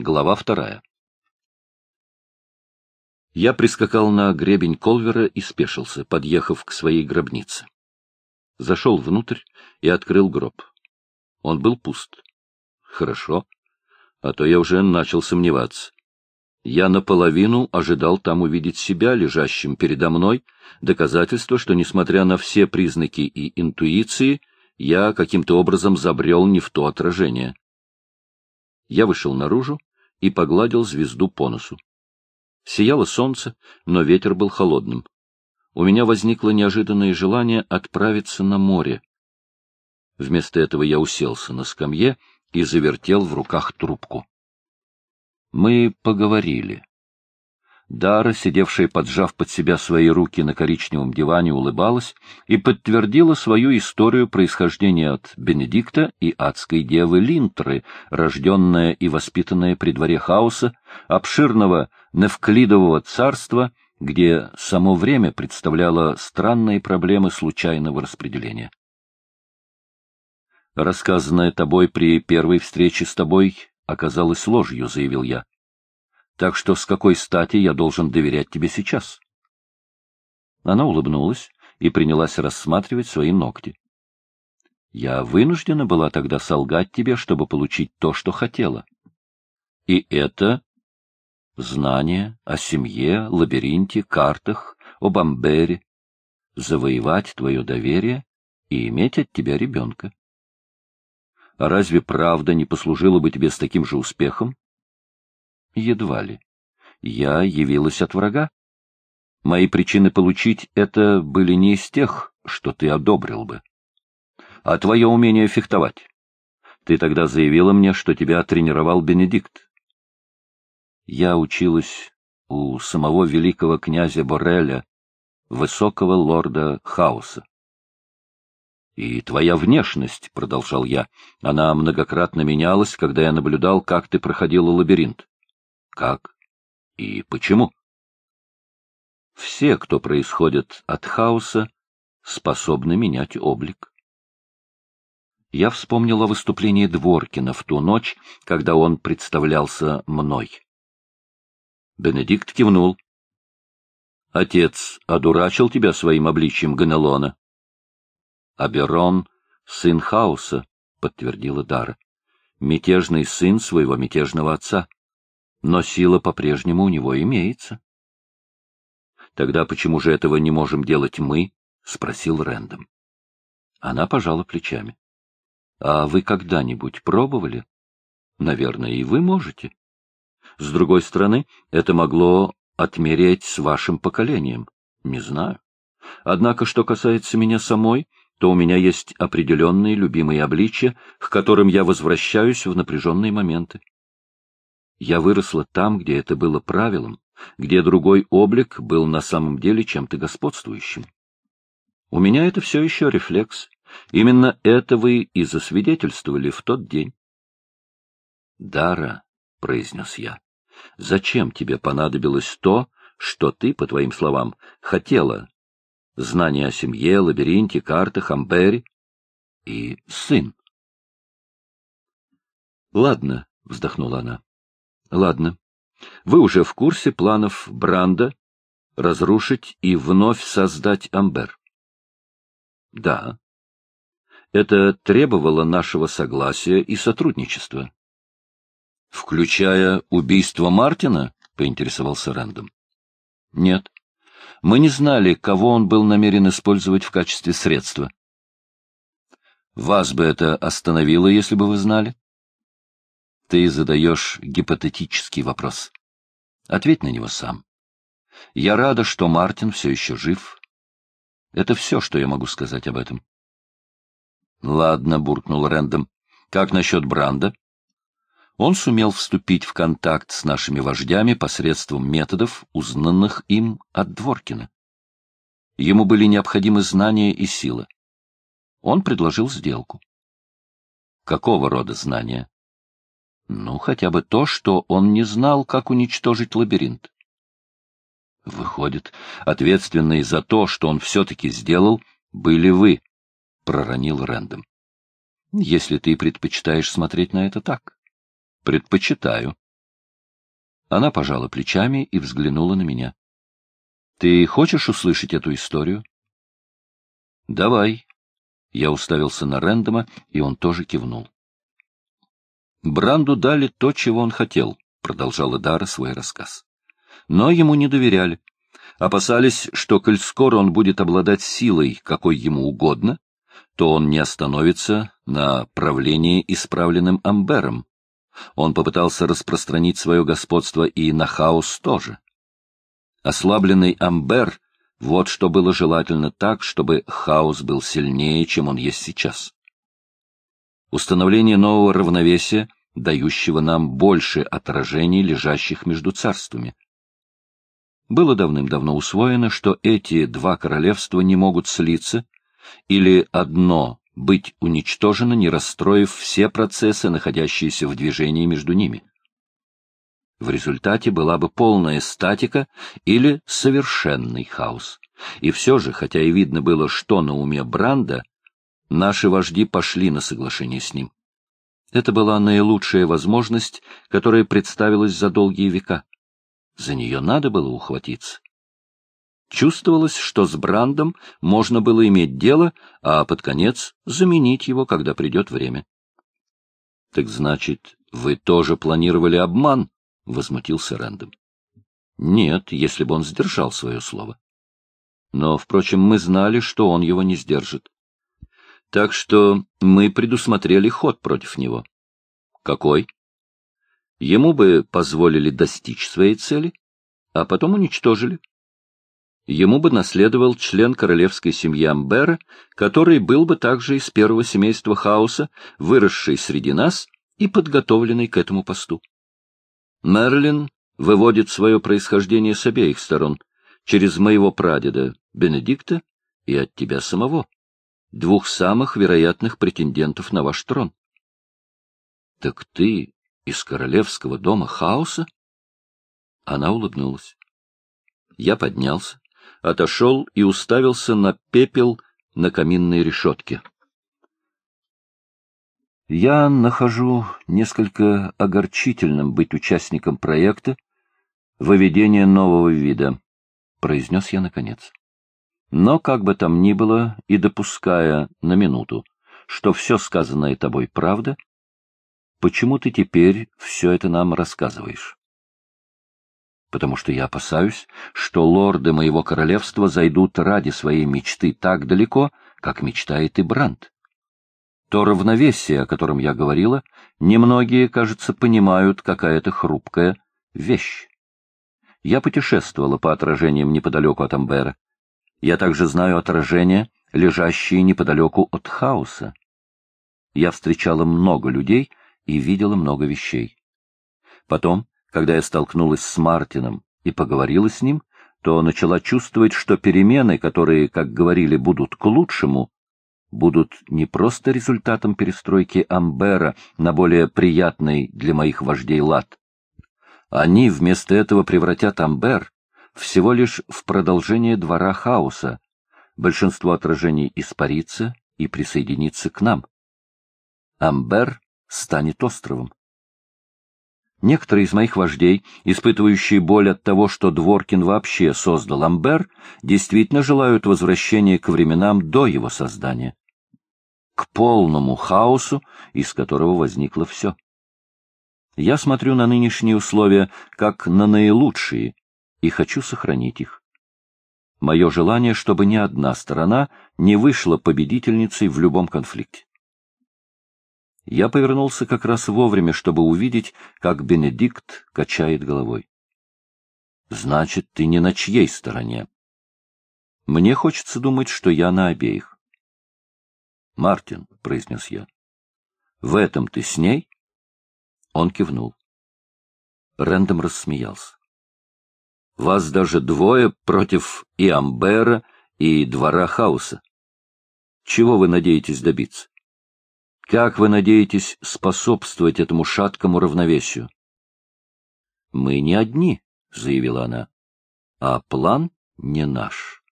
Глава вторая. Я прискакал на гребень Колвера и спешился, подъехав к своей гробнице. Зашел внутрь и открыл гроб. Он был пуст. Хорошо, а то я уже начал сомневаться. Я наполовину ожидал там увидеть себя, лежащим передо мной, доказательство, что, несмотря на все признаки и интуиции, я каким-то образом забрел не в то отражение. Я вышел наружу и погладил звезду по носу. Сияло солнце, но ветер был холодным. У меня возникло неожиданное желание отправиться на море. Вместо этого я уселся на скамье и завертел в руках трубку. Мы поговорили. Дара, сидевшая поджав под себя свои руки на коричневом диване, улыбалась и подтвердила свою историю происхождения от Бенедикта и адской девы Линтры, рожденная и воспитанная при дворе хаоса, обширного Невклидового царства, где само время представляло странные проблемы случайного распределения. Рассказанное тобой при первой встрече с тобой оказалось ложью, — заявил я. Так что с какой стати я должен доверять тебе сейчас? Она улыбнулась и принялась рассматривать свои ногти. Я вынуждена была тогда солгать тебе, чтобы получить то, что хотела. И это знание о семье, лабиринте, картах, об Амбере, завоевать твое доверие и иметь от тебя ребенка. А разве правда не послужила бы тебе с таким же успехом? Едва ли. Я явилась от врага. Мои причины получить это были не из тех, что ты одобрил бы. А твое умение фехтовать. Ты тогда заявила мне, что тебя тренировал Бенедикт. Я училась у самого великого князя Бореля, высокого лорда Хаоса. И твоя внешность, — продолжал я, — она многократно менялась, когда я наблюдал, как ты проходила лабиринт. Как? И почему? Все, кто происходит от хаоса, способны менять облик. Я вспомнил о выступлении Дворкина в ту ночь, когда он представлялся мной. Бенедикт кивнул. — Отец одурачил тебя своим обличием Ганелона? — Аберон — сын хаоса, — подтвердила Дара. — Мятежный сын своего мятежного отца но сила по-прежнему у него имеется. Тогда почему же этого не можем делать мы? спросил Рэндом. Она пожала плечами. А вы когда-нибудь пробовали? Наверное, и вы можете. С другой стороны, это могло отмереть с вашим поколением. Не знаю. Однако, что касается меня самой, то у меня есть определенные любимые обличия, к которым я возвращаюсь в напряженные моменты. Я выросла там, где это было правилом, где другой облик был на самом деле чем-то господствующим. У меня это все еще рефлекс. Именно это вы и засвидетельствовали в тот день. — Дара, — произнес я, — зачем тебе понадобилось то, что ты, по твоим словам, хотела? Знание о семье, лабиринте, картах, амбере и сын. — Ладно, — вздохнула она. Ладно. Вы уже в курсе планов Бранда разрушить и вновь создать Амбер? Да. Это требовало нашего согласия и сотрудничества. Включая убийство Мартина? поинтересовался Рэндом. Нет. Мы не знали, кого он был намерен использовать в качестве средства. Вас бы это остановило, если бы вы знали? Ты задаешь гипотетический вопрос. Ответь на него сам. Я рада, что Мартин все еще жив. Это все, что я могу сказать об этом. Ладно, буркнул Рэндом. Как насчет Бранда? Он сумел вступить в контакт с нашими вождями посредством методов, узнанных им от Дворкина. Ему были необходимы знания и сила. Он предложил сделку. Какого рода знания? Ну, хотя бы то, что он не знал, как уничтожить лабиринт. Выходит, ответственные за то, что он все-таки сделал, были вы, — проронил Рэндом. Если ты предпочитаешь смотреть на это так. Предпочитаю. Она пожала плечами и взглянула на меня. — Ты хочешь услышать эту историю? — Давай. Я уставился на Рэндома, и он тоже кивнул. Бранду дали то, чего он хотел, — продолжала Дара свой рассказ. Но ему не доверяли. Опасались, что, коль скоро он будет обладать силой, какой ему угодно, то он не остановится на правлении исправленным Амбером. Он попытался распространить свое господство и на хаос тоже. Ослабленный Амбер — вот что было желательно так, чтобы хаос был сильнее, чем он есть сейчас. Установление нового равновесия, дающего нам больше отражений, лежащих между царствами. Было давным-давно усвоено, что эти два королевства не могут слиться, или одно быть уничтожено, не расстроив все процессы, находящиеся в движении между ними. В результате была бы полная статика или совершенный хаос. И все же, хотя и видно было, что на уме Бранда, наши вожди пошли на соглашение с ним. Это была наилучшая возможность, которая представилась за долгие века. За нее надо было ухватиться. Чувствовалось, что с Брандом можно было иметь дело, а под конец заменить его, когда придет время. — Так значит, вы тоже планировали обман? — возмутился Рэндом. — Нет, если бы он сдержал свое слово. Но, впрочем, мы знали, что он его не сдержит. Так что мы предусмотрели ход против него. — Какой? Ему бы позволили достичь своей цели, а потом уничтожили ему бы наследовал член королевской семьи Амбера, который был бы также из первого семейства Хаоса, выросший среди нас и подготовленный к этому посту. Мерлин выводит свое происхождение с обеих сторон, через моего прадеда Бенедикта и от тебя самого, двух самых вероятных претендентов на ваш трон. — Так ты из королевского дома Хаоса? Она улыбнулась. Я поднялся, отошел и уставился на пепел на каминной решетке. Я нахожу несколько огорчительным быть участником проекта «Выведение нового вида», — произнес я наконец. Но, как бы там ни было, и допуская на минуту, что все сказанное тобой правда, почему ты теперь все это нам рассказываешь? потому что я опасаюсь, что лорды моего королевства зайдут ради своей мечты так далеко, как мечтает и Бранд. То равновесие, о котором я говорила, немногие, кажется, понимают, какая это хрупкая вещь. Я путешествовала по отражениям неподалеку от Амбера. Я также знаю отражения, лежащие неподалеку от хаоса. Я встречала много людей и видела много вещей. Потом когда я столкнулась с Мартином и поговорила с ним, то начала чувствовать, что перемены, которые, как говорили, будут к лучшему, будут не просто результатом перестройки Амбера на более приятный для моих вождей лад. Они вместо этого превратят Амбер всего лишь в продолжение двора хаоса. Большинство отражений испарится и присоединится к нам. Амбер станет островом. Некоторые из моих вождей, испытывающие боль от того, что Дворкин вообще создал Амбер, действительно желают возвращения к временам до его создания. К полному хаосу, из которого возникло все. Я смотрю на нынешние условия как на наилучшие и хочу сохранить их. Мое желание, чтобы ни одна сторона не вышла победительницей в любом конфликте. Я повернулся как раз вовремя, чтобы увидеть, как Бенедикт качает головой. — Значит, ты не на чьей стороне? Мне хочется думать, что я на обеих. — Мартин, — произнес я, — в этом ты с ней? Он кивнул. Рэндом рассмеялся. — Вас даже двое против и Амбера, и двора хаоса. Чего вы надеетесь добиться? Как вы надеетесь способствовать этому шаткому равновесию? — Мы не одни, — заявила она, — а план не наш.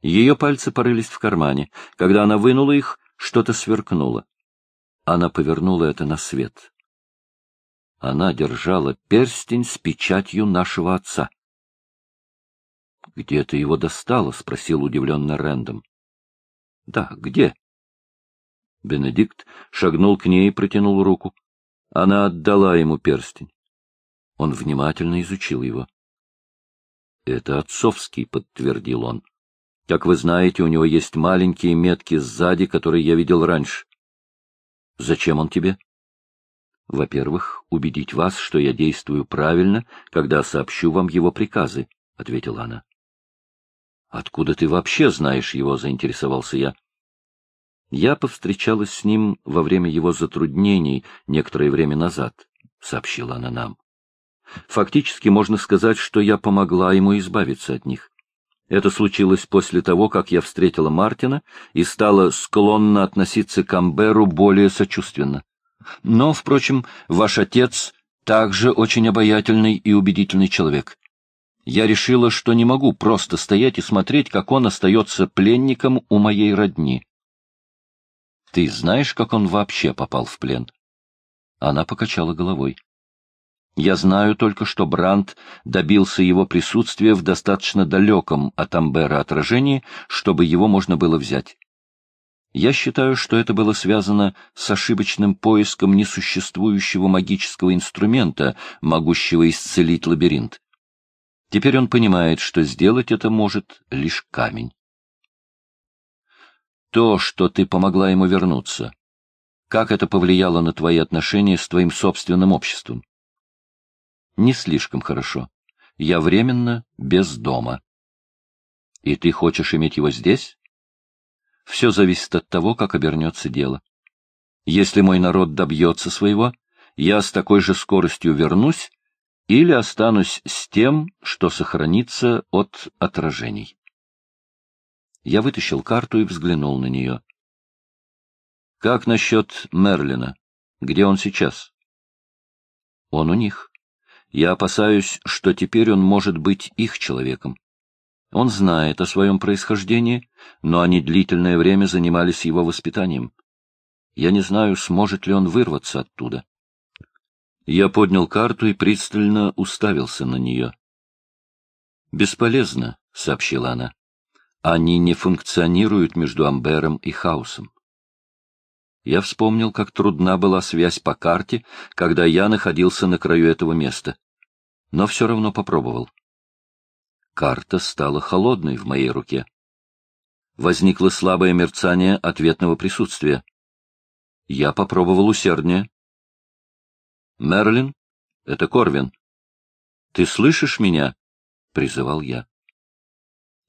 Ее пальцы порылись в кармане. Когда она вынула их, что-то сверкнуло. Она повернула это на свет. Она держала перстень с печатью нашего отца. — Где ты его достала? — спросил удивленно Рэндом. — Да, где? Бенедикт шагнул к ней и протянул руку. Она отдала ему перстень. Он внимательно изучил его. — Это отцовский, — подтвердил он. — Как вы знаете, у него есть маленькие метки сзади, которые я видел раньше. — Зачем он тебе? — Во-первых, убедить вас, что я действую правильно, когда сообщу вам его приказы, — ответила она. — Откуда ты вообще знаешь его? — заинтересовался я. Я повстречалась с ним во время его затруднений некоторое время назад, — сообщила она нам. Фактически можно сказать, что я помогла ему избавиться от них. Это случилось после того, как я встретила Мартина и стала склонна относиться к Амберу более сочувственно. Но, впрочем, ваш отец также очень обаятельный и убедительный человек. Я решила, что не могу просто стоять и смотреть, как он остается пленником у моей родни. Ты знаешь, как он вообще попал в плен? Она покачала головой. Я знаю только, что Брандт добился его присутствия в достаточно далеком от Амбера отражении, чтобы его можно было взять. Я считаю, что это было связано с ошибочным поиском несуществующего магического инструмента, могущего исцелить лабиринт. Теперь он понимает, что сделать это может лишь камень. То, что ты помогла ему вернуться, как это повлияло на твои отношения с твоим собственным обществом? Не слишком хорошо. Я временно без дома. И ты хочешь иметь его здесь? Все зависит от того, как обернется дело. Если мой народ добьется своего, я с такой же скоростью вернусь или останусь с тем, что сохранится от отражений. Я вытащил карту и взглянул на нее. — Как насчет Мерлина? Где он сейчас? — Он у них. Я опасаюсь, что теперь он может быть их человеком. Он знает о своем происхождении, но они длительное время занимались его воспитанием. Я не знаю, сможет ли он вырваться оттуда. Я поднял карту и пристально уставился на нее. «Бесполезно», — сообщила она. «Они не функционируют между Амбером и Хаосом. Я вспомнил, как трудна была связь по карте, когда я находился на краю этого места но все равно попробовал. Карта стала холодной в моей руке. Возникло слабое мерцание ответного присутствия. Я попробовал усерднее. «Мерлин, это Корвин. Ты слышишь меня?» — призывал я.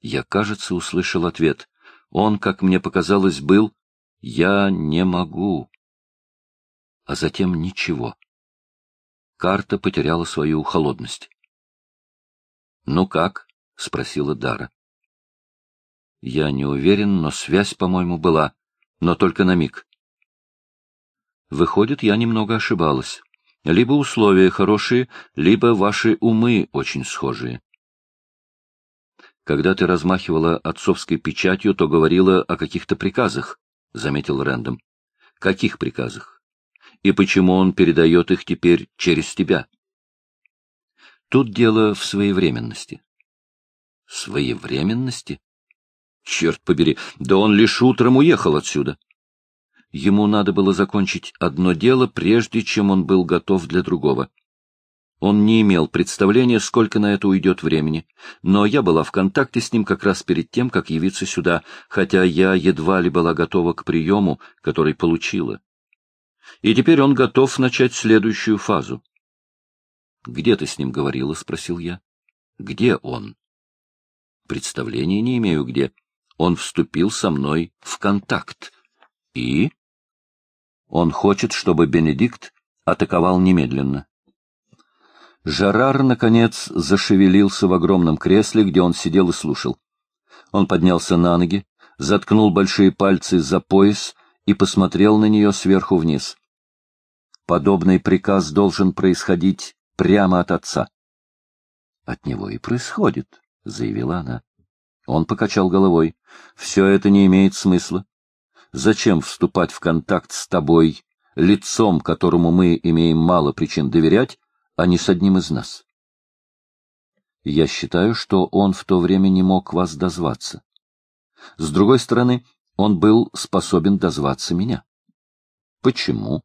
Я, кажется, услышал ответ. Он, как мне показалось, был «Я не могу». А затем ничего карта потеряла свою холодность. «Ну как?» — спросила Дара. Я не уверен, но связь, по-моему, была, но только на миг. Выходит, я немного ошибалась. Либо условия хорошие, либо ваши умы очень схожие. Когда ты размахивала отцовской печатью, то говорила о каких-то приказах, — заметил Рэндом. — Каких приказах? и почему он передает их теперь через тебя. Тут дело в своевременности. Своевременности? Черт побери, да он лишь утром уехал отсюда. Ему надо было закончить одно дело, прежде чем он был готов для другого. Он не имел представления, сколько на это уйдет времени, но я была в контакте с ним как раз перед тем, как явиться сюда, хотя я едва ли была готова к приему, который получила и теперь он готов начать следующую фазу. — Где ты с ним говорила? — спросил я. — Где он? — Представления не имею где. Он вступил со мной в контакт. И? Он хочет, чтобы Бенедикт атаковал немедленно. Жарар, наконец, зашевелился в огромном кресле, где он сидел и слушал. Он поднялся на ноги, заткнул большие пальцы за пояс и посмотрел на нее сверху вниз. Подобный приказ должен происходить прямо от отца. — От него и происходит, — заявила она. Он покачал головой. — Все это не имеет смысла. Зачем вступать в контакт с тобой, лицом, которому мы имеем мало причин доверять, а не с одним из нас. Я считаю, что он в то время не мог вас дозваться. С другой стороны, он был способен дозваться меня. Почему?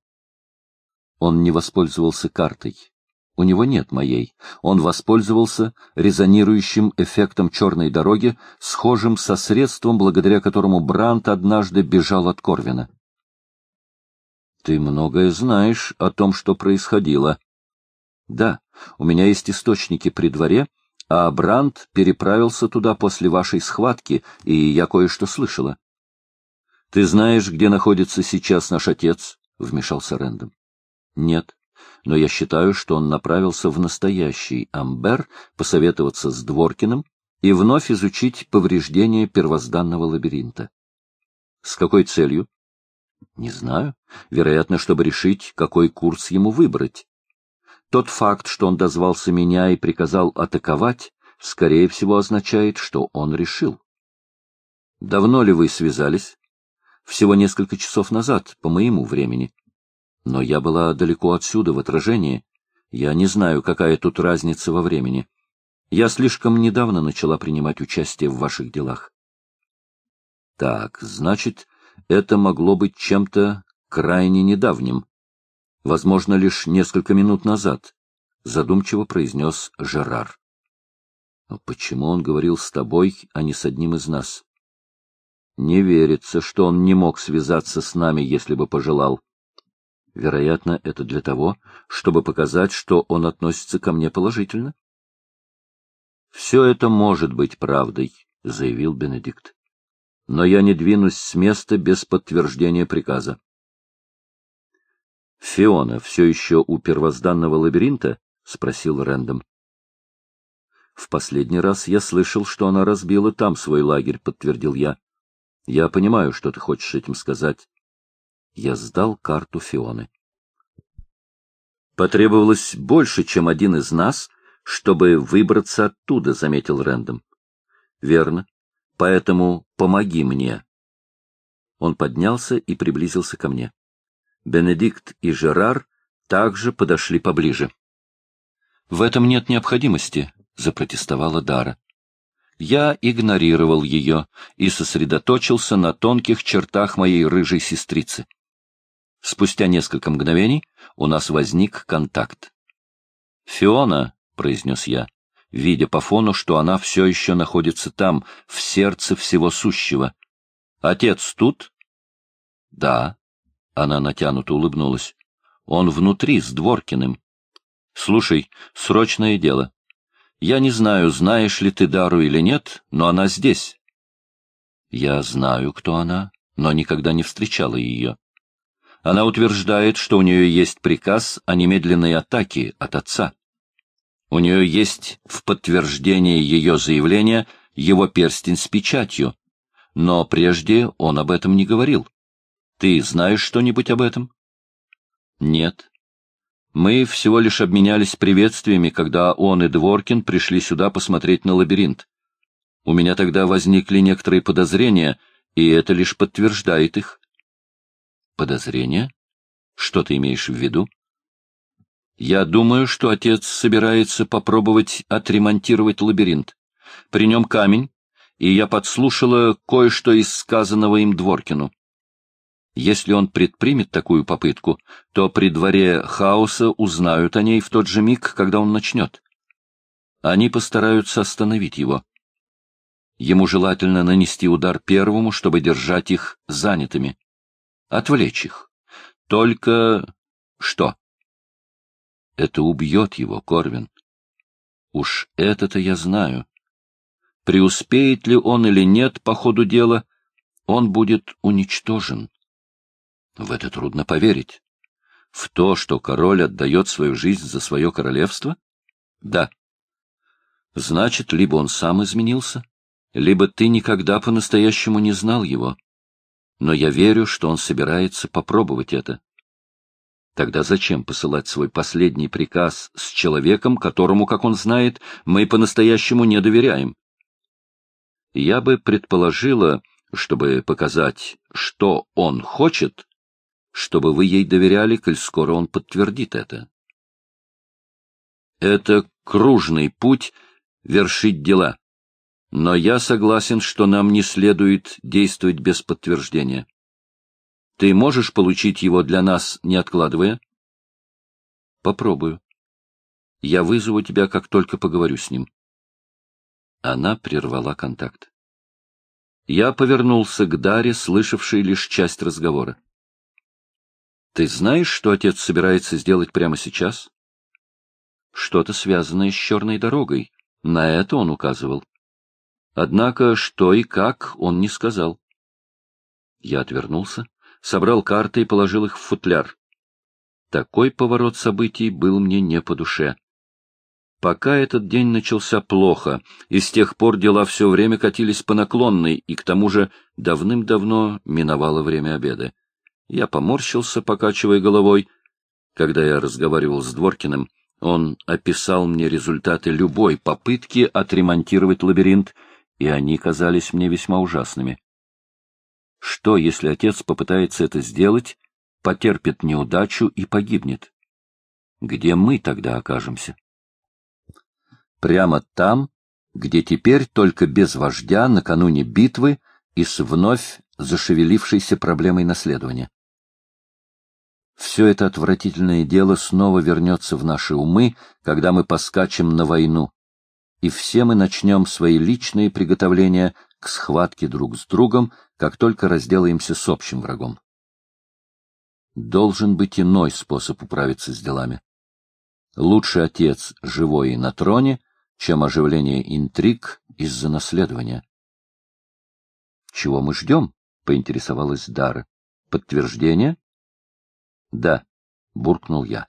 Он не воспользовался картой. У него нет моей. Он воспользовался резонирующим эффектом черной дороги, схожим со средством, благодаря которому Брант однажды бежал от Корвина. Ты многое знаешь о том, что происходило. Да, у меня есть источники при дворе, а Брант переправился туда после вашей схватки, и я кое-что слышала. Ты знаешь, где находится сейчас наш отец? — вмешался Рэндом. — Нет но я считаю, что он направился в настоящий Амбер посоветоваться с Дворкиным и вновь изучить повреждения первозданного лабиринта. С какой целью? Не знаю. Вероятно, чтобы решить, какой курс ему выбрать. Тот факт, что он дозвался меня и приказал атаковать, скорее всего означает, что он решил. Давно ли вы связались? Всего несколько часов назад, по моему времени. Но я была далеко отсюда, в отражении. Я не знаю, какая тут разница во времени. Я слишком недавно начала принимать участие в ваших делах. Так, значит, это могло быть чем-то крайне недавним. Возможно, лишь несколько минут назад, — задумчиво произнес Жерар. Почему он говорил с тобой, а не с одним из нас? Не верится, что он не мог связаться с нами, если бы пожелал. Вероятно, это для того, чтобы показать, что он относится ко мне положительно. «Все это может быть правдой», — заявил Бенедикт. «Но я не двинусь с места без подтверждения приказа». «Фиона все еще у первозданного лабиринта?» — спросил Рэндом. «В последний раз я слышал, что она разбила там свой лагерь», — подтвердил я. «Я понимаю, что ты хочешь этим сказать. Я сдал карту Фионы. Потребовалось больше, чем один из нас, чтобы выбраться оттуда, — заметил Рэндом. Верно. Поэтому помоги мне. Он поднялся и приблизился ко мне. Бенедикт и Жерар также подошли поближе. — В этом нет необходимости, — запротестовала Дара. Я игнорировал ее и сосредоточился на тонких чертах моей рыжей сестрицы. Спустя несколько мгновений у нас возник контакт. «Фиона», — произнес я, видя по фону, что она все еще находится там, в сердце всего сущего. «Отец тут?» «Да», — она натянуто улыбнулась. «Он внутри, с Дворкиным. Слушай, срочное дело. Я не знаю, знаешь ли ты Дару или нет, но она здесь». «Я знаю, кто она, но никогда не встречала ее». Она утверждает, что у нее есть приказ о немедленной атаке от отца. У нее есть в подтверждение ее заявления его перстень с печатью, но прежде он об этом не говорил. Ты знаешь что-нибудь об этом? Нет. Мы всего лишь обменялись приветствиями, когда он и Дворкин пришли сюда посмотреть на лабиринт. У меня тогда возникли некоторые подозрения, и это лишь подтверждает их. Подозрение? Что ты имеешь в виду? Я думаю, что отец собирается попробовать отремонтировать лабиринт. При нем камень, и я подслушала кое-что из сказанного им Дворкину. Если он предпримет такую попытку, то при дворе хаоса узнают о ней в тот же миг, когда он начнет. Они постараются остановить его. Ему желательно нанести удар первому, чтобы держать их занятыми отвлечь их. Только что? Это убьет его, Корвин. Уж это-то я знаю. Преуспеет ли он или нет по ходу дела, он будет уничтожен. В это трудно поверить. В то, что король отдает свою жизнь за свое королевство? Да. Значит, либо он сам изменился, либо ты никогда по-настоящему не знал его но я верю, что он собирается попробовать это. Тогда зачем посылать свой последний приказ с человеком, которому, как он знает, мы по-настоящему не доверяем? Я бы предположила, чтобы показать, что он хочет, чтобы вы ей доверяли, коль скоро он подтвердит это. Это кружный путь вершить дела. Но я согласен, что нам не следует действовать без подтверждения. Ты можешь получить его для нас, не откладывая? Попробую. Я вызову тебя, как только поговорю с ним. Она прервала контакт. Я повернулся к Даре, слышавшей лишь часть разговора. Ты знаешь, что отец собирается сделать прямо сейчас? Что-то связанное с черной дорогой. На это он указывал. Однако что и как он не сказал. Я отвернулся, собрал карты и положил их в футляр. Такой поворот событий был мне не по душе. Пока этот день начался плохо, и с тех пор дела все время катились по наклонной, и к тому же давным-давно миновало время обеда. Я поморщился, покачивая головой. Когда я разговаривал с Дворкиным, он описал мне результаты любой попытки отремонтировать лабиринт, и они казались мне весьма ужасными. Что, если отец попытается это сделать, потерпит неудачу и погибнет? Где мы тогда окажемся? Прямо там, где теперь только без вождя накануне битвы и с вновь зашевелившейся проблемой наследования. Все это отвратительное дело снова вернется в наши умы, когда мы поскачем на войну, и все мы начнем свои личные приготовления к схватке друг с другом, как только разделаемся с общим врагом. Должен быть иной способ управиться с делами. Лучше отец живой и на троне, чем оживление интриг из-за наследования. — Чего мы ждем? — поинтересовалась Дара. — Подтверждение? — Да, — буркнул я.